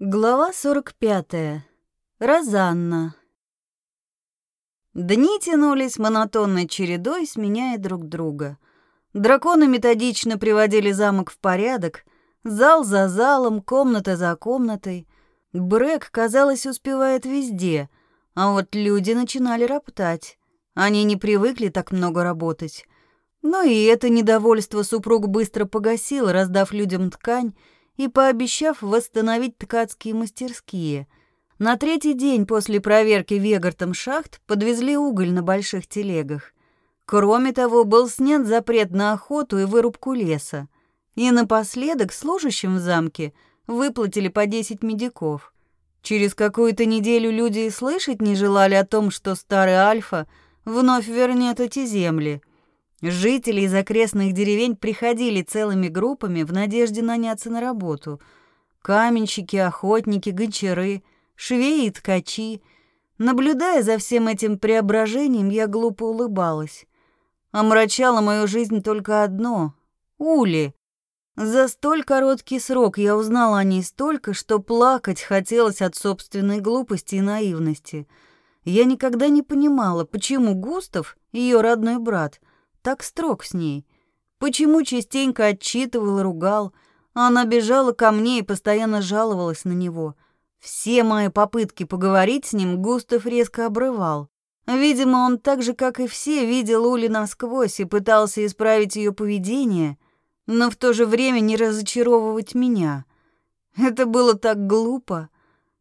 Глава 45. Розанна. Дни тянулись монотонной чередой, сменяя друг друга. Драконы методично приводили замок в порядок, зал за залом, комната за комнатой. Брэк, казалось, успевает везде, а вот люди начинали роптать. Они не привыкли так много работать. Но и это недовольство супруг быстро погасил, раздав людям ткань, и пообещав восстановить ткацкие мастерские. На третий день после проверки Вегартом шахт подвезли уголь на больших телегах. Кроме того, был снят запрет на охоту и вырубку леса. И напоследок служащим в замке выплатили по 10 медиков. Через какую-то неделю люди и слышать не желали о том, что старый Альфа вновь вернет эти земли — Жители из окрестных деревень приходили целыми группами в надежде наняться на работу. Каменщики, охотники, гончары, швеи и ткачи. Наблюдая за всем этим преображением, я глупо улыбалась. Омрачало мою жизнь только одно — Ули. За столь короткий срок я узнала о ней столько, что плакать хотелось от собственной глупости и наивности. Я никогда не понимала, почему Густав, ее родной брат, так строг с ней? Почему частенько отчитывал и ругал, она бежала ко мне и постоянно жаловалась на него? Все мои попытки поговорить с ним Густав резко обрывал. Видимо, он так же, как и все, видел Ули насквозь и пытался исправить ее поведение, но в то же время не разочаровывать меня. Это было так глупо.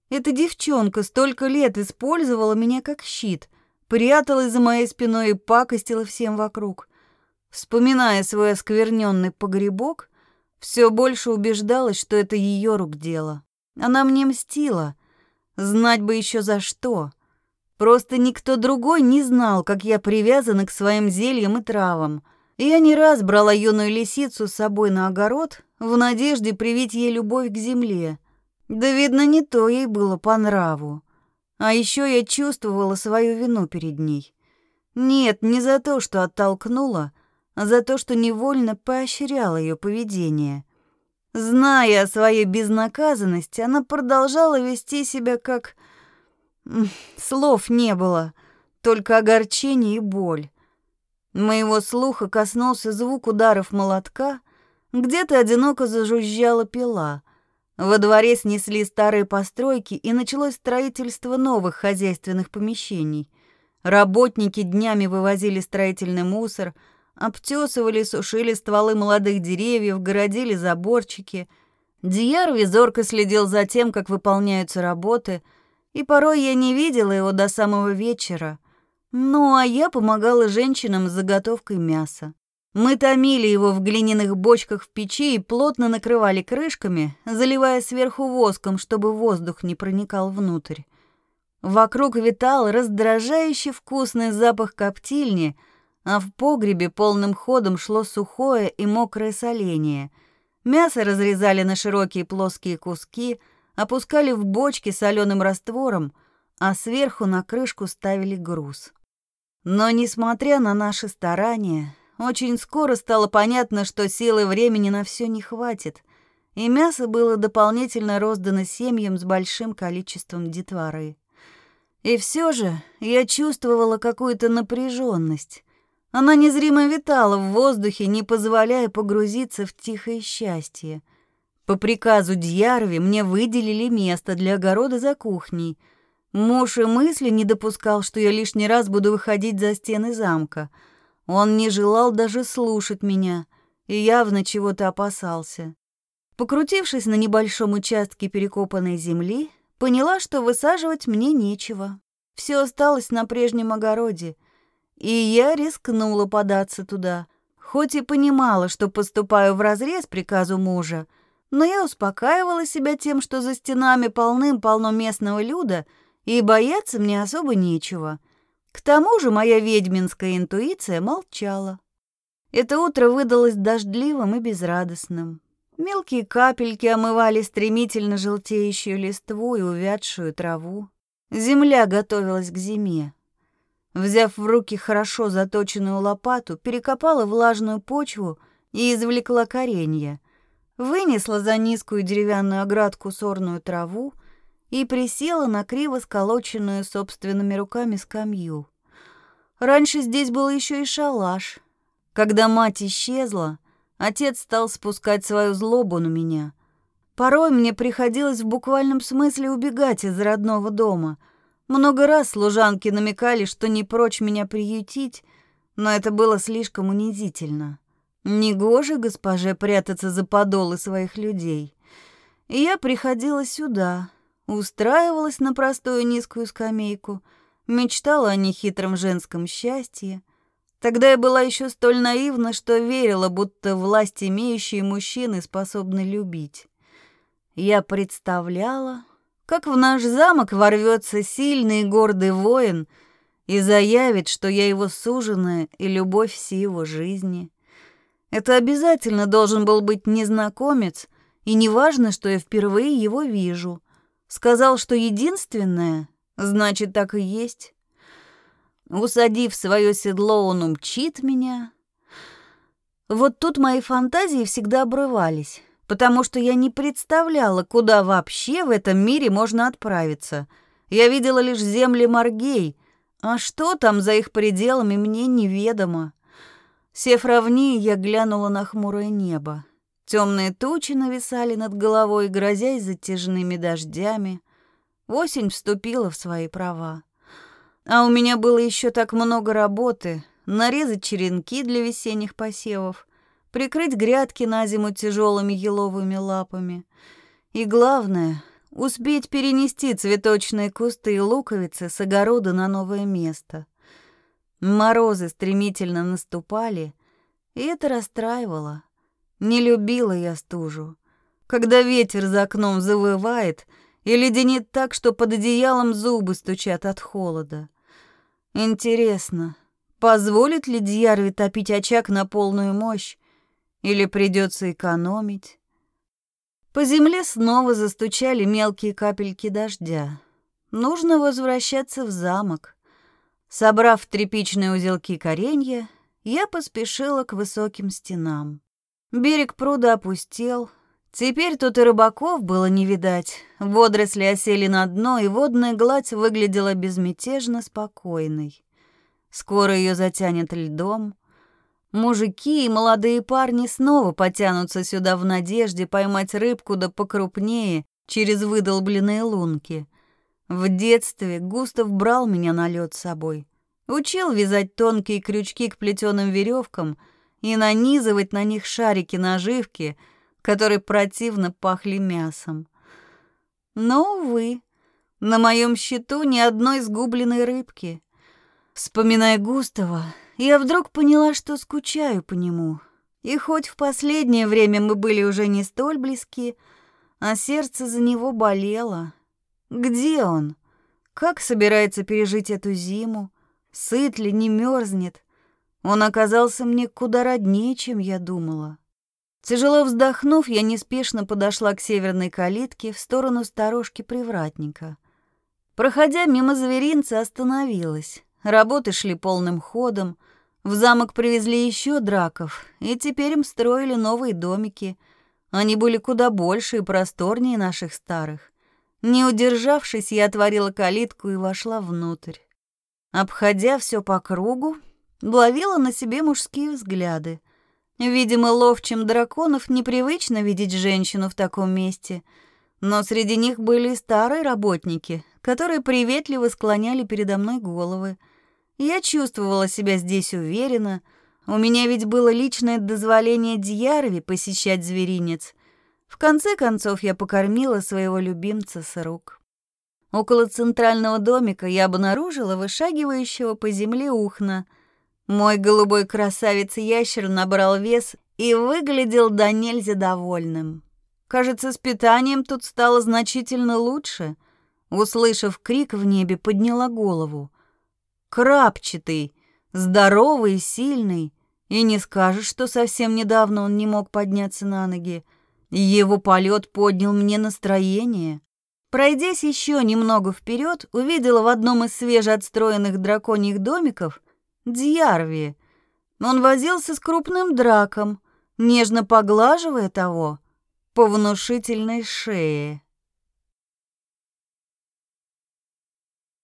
Эта девчонка столько лет использовала меня как щит, пряталась за моей спиной и пакостила всем вокруг. Вспоминая свой оскверненный погребок, все больше убеждалась, что это ее рук дело. Она мне мстила. Знать бы еще за что. Просто никто другой не знал, как я привязана к своим зельям и травам. Я не раз брала юную лисицу с собой на огород в надежде привить ей любовь к земле. Да, видно, не то ей было по нраву. А еще я чувствовала свою вину перед ней. Нет, не за то, что оттолкнула, за то, что невольно поощрял ее поведение. Зная о своей безнаказанности, она продолжала вести себя как... Слов не было, только огорчение и боль. Моего слуха коснулся звук ударов молотка, где-то одиноко зажужжала пила. Во дворе снесли старые постройки, и началось строительство новых хозяйственных помещений. Работники днями вывозили строительный мусор — Обтесывали, сушили стволы молодых деревьев, городили заборчики. Дияр визорко следил за тем, как выполняются работы, и порой я не видела его до самого вечера. Ну, а я помогала женщинам с заготовкой мяса. Мы томили его в глиняных бочках в печи и плотно накрывали крышками, заливая сверху воском, чтобы воздух не проникал внутрь. Вокруг витал раздражающий вкусный запах коптильни — а в погребе полным ходом шло сухое и мокрое соление. Мясо разрезали на широкие плоские куски, опускали в бочки соленым раствором, а сверху на крышку ставили груз. Но, несмотря на наши старания, очень скоро стало понятно, что силы времени на все не хватит, и мясо было дополнительно роздано семьям с большим количеством детворы. И все же я чувствовала какую-то напряженность, она незримо витала в воздухе, не позволяя погрузиться в тихое счастье. По приказу Дьярви мне выделили место для огорода за кухней. Муж и мысли не допускал, что я лишний раз буду выходить за стены замка. Он не желал даже слушать меня и явно чего-то опасался. Покрутившись на небольшом участке перекопанной земли, поняла, что высаживать мне нечего. Все осталось на прежнем огороде — и я рискнула податься туда, хоть и понимала, что поступаю вразрез приказу мужа, но я успокаивала себя тем, что за стенами полным-полно местного люда, и бояться мне особо нечего. К тому же моя ведьминская интуиция молчала. Это утро выдалось дождливым и безрадостным. Мелкие капельки омывали стремительно желтеющую листву и увядшую траву. Земля готовилась к зиме. Взяв в руки хорошо заточенную лопату, перекопала влажную почву и извлекла коренья. вынесла за низкую деревянную оградку сорную траву и присела на криво сколоченную собственными руками скамью. Раньше здесь был еще и шалаш. Когда мать исчезла, отец стал спускать свою злобу на меня. Порой мне приходилось в буквальном смысле убегать из родного дома. Много раз служанки намекали, что не прочь меня приютить, но это было слишком унизительно. Негоже госпоже прятаться за подолы своих людей. И я приходила сюда, устраивалась на простую низкую скамейку, мечтала о нехитром женском счастье. Тогда я была еще столь наивна, что верила, будто власть имеющие мужчины способны любить. Я представляла, как в наш замок ворвется сильный и гордый воин и заявит, что я его суженая и любовь всей его жизни. Это обязательно должен был быть незнакомец, и неважно, что я впервые его вижу. Сказал, что единственное, значит, так и есть. Усадив свое седло, он умчит меня. Вот тут мои фантазии всегда обрывались, потому что я не представляла, куда вообще в этом мире можно отправиться. Я видела лишь земли Маргей, а что там за их пределами, мне неведомо. Сев ровнее, я глянула на хмурое небо. Темные тучи нависали над головой, грозясь затяжными дождями. Осень вступила в свои права. А у меня было еще так много работы. Нарезать черенки для весенних посевов, прикрыть грядки на зиму тяжелыми еловыми лапами. И главное — успеть перенести цветочные кусты и луковицы с огорода на новое место. Морозы стремительно наступали, и это расстраивало. Не любила я стужу. Когда ветер за окном завывает и леденит так, что под одеялом зубы стучат от холода. Интересно, позволит ли Дьярви топить очаг на полную мощь или придется экономить? По земле снова застучали мелкие капельки дождя. Нужно возвращаться в замок. Собрав тряпичные узелки коренья, я поспешила к высоким стенам. Берег пруда опустел. Теперь тут и рыбаков было не видать. Водоросли осели на дно, и водная гладь выглядела безмятежно спокойной. Скоро ее затянет льдом. Мужики и молодые парни снова потянутся сюда в надежде поймать рыбку да покрупнее через выдолбленные лунки. В детстве Густав брал меня на лед с собой. Учил вязать тонкие крючки к плетеным веревкам и нанизывать на них шарики наживки, которые противно пахли мясом. Но, увы, на моем счету ни одной сгубленной рыбки. Вспоминая Густава, я вдруг поняла, что скучаю по нему. И хоть в последнее время мы были уже не столь близки, а сердце за него болело. Где он? Как собирается пережить эту зиму? Сыт ли, не мерзнет? Он оказался мне куда роднее, чем я думала. Тяжело вздохнув, я неспешно подошла к северной калитке в сторону сторожки привратника. Проходя мимо зверинца, остановилась. Работы шли полным ходом. В замок привезли еще драков, и теперь им строили новые домики. Они были куда больше и просторнее наших старых. Не удержавшись, я отворила калитку и вошла внутрь. Обходя все по кругу, ловила на себе мужские взгляды. Видимо, ловчим драконов непривычно видеть женщину в таком месте, но среди них были старые работники, которые приветливо склоняли передо мной головы. Я чувствовала себя здесь уверенно, у меня ведь было личное дозволение Дьярви посещать зверинец — в конце концов я покормила своего любимца с рук. Около центрального домика я обнаружила вышагивающего по земле ухна. Мой голубой красавец-ящер набрал вес и выглядел до нельзя довольным. Кажется, с питанием тут стало значительно лучше. Услышав крик в небе, подняла голову. Крапчатый, здоровый сильный, и не скажешь, что совсем недавно он не мог подняться на ноги. Его полет поднял мне настроение. Пройдясь еще немного вперед, увидела в одном из свежеотстроенных драконьих домиков Дьярви. Он возился с крупным драком, нежно поглаживая того. по внушительной шее.